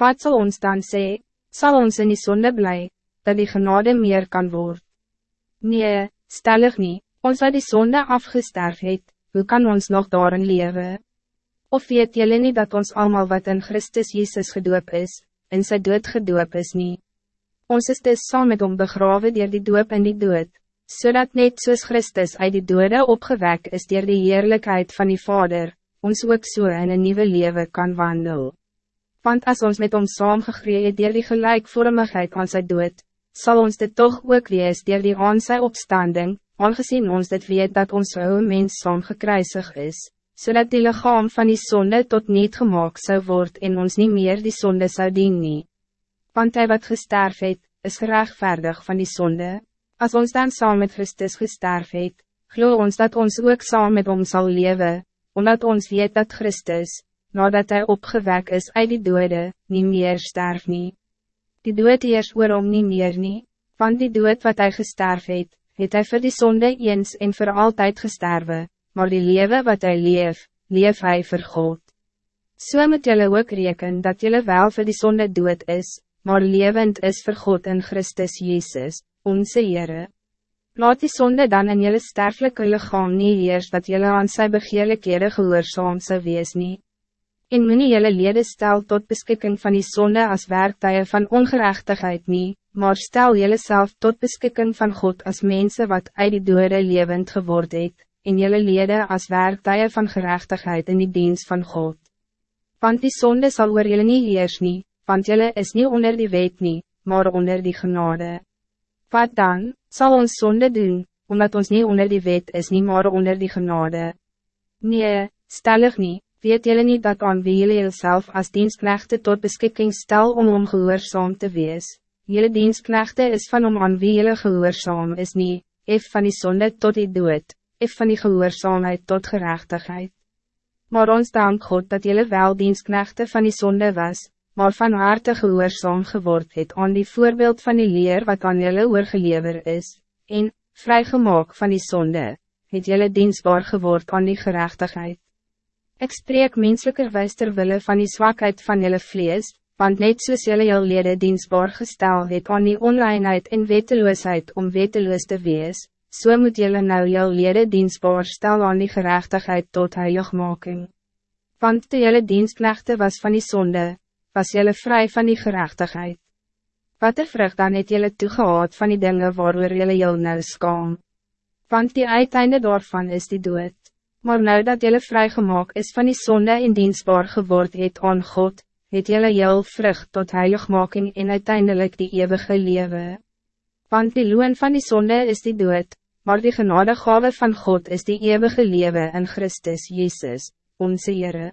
Wat zal ons dan zeggen? Zal ons in die zonde blij, dat die genade meer kan worden? Nee, stellig niet, ons wat die zonde afgesterf het, hoe kan ons nog daarin leven? Of weet jullie niet dat ons allemaal wat in Christus Jezus gedoop is, in sy dood gedoop is niet? Ons is dus saam met hom begrawe dier die doop in die dood, zodat net soos Christus uit die dode opgewek is dier die heerlijkheid van die Vader, ons ook so in een nieuwe leven kan wandelen. Want als ons met ons saamgegree het dier die gelijkvormigheid aan sy dood, zal ons dit toch ook wees dier die aan sy opstanding, aangezien ons dit weet dat ons oude mens saam gekruisig is, zodat die lichaam van die zonde tot niet gemaakt zou worden en ons niet meer die zonde zou dienen. Want hij wat gesterf het, is gerechtvaardig van die zonde. Als ons dan saam met Christus gesterf het, geloof ons dat ons ook saam met hom zal leven, omdat ons weet dat Christus, nadat hij opgewek is uit die dode, niet meer sterf nie. Die dood eers om nie meer nie, want die dood wat hij gesterf het, het hy vir die sonde eens en voor altijd gesterwe, maar die leven wat hij leef, leef hij vir God. So moet jylle ook reken dat jylle wel voor die sonde dood is, maar levend is voor God in Christus Jezus, onze Heere. Laat die sonde dan in jylle sterflike lichaam nie heers dat jylle aan sy begeerlikhede gehoorzaam sou wees nie en moet nie jylle lede stel tot beskikking van die zonde als werktuigen van ongerechtigheid nie, maar stel jylle self tot beskikking van God als mensen wat uit die dode levend geworden het, en jylle lede als werktuigen van gerechtigheid in die dienst van God. Want die zonde zal oor jylle nie heers nie, want jylle is niet onder die wet nie, maar onder die genade. Wat dan, zal ons zonde doen, omdat ons niet onder die wet is nie, maar onder die genade? Nee, stellig niet weet jullie niet dat aan wie jullie jezelf als dienstknechten tot beschikking stel om om gehoorzaam te wees? Jullie dienstknechten is van om aan wie jullie gehoorzaam is niet, if van die zonde tot die dood, if van die gehoorzaamheid tot gerechtigheid. Maar ons dank God dat jullie wel dienstknechten van die zonde was, maar van harte gehoorzaam geword het aan die voorbeeld van die leer wat aan jullie oorgelever is, en, vrijgemaak van die zonde, het jullie dienstbaar geword aan die gerechtigheid. Ik spreek menselijkerwijs ter wille van die zwakheid van jullie vlees, want net soos jylle jyl lede diensbaar gestel het aan die onlijnheid en weteloosheid om weteloos te wees, so moet jylle nou jyl lede diensbaar stel aan die gerechtigheid tot heiligmaking. Want de jylle dienstknechte was van die zonde, was jylle vrij van die gerechtigheid. Wat er vrucht dan het jylle toegehaad van die dingen waarover jylle jyl nou skaam. Want die uiteinde daarvan is die dood. Maar nou dat jullie vrijgemaakt is van die zonde en dienstbaar geworden het aan God, het jullie heel vrucht tot heiligmaking en uiteindelijk die eeuwige leven. Want die loon van die zonde is die dood, maar die genadegave van God is die eeuwige leven in Christus Jezus, onze Heere.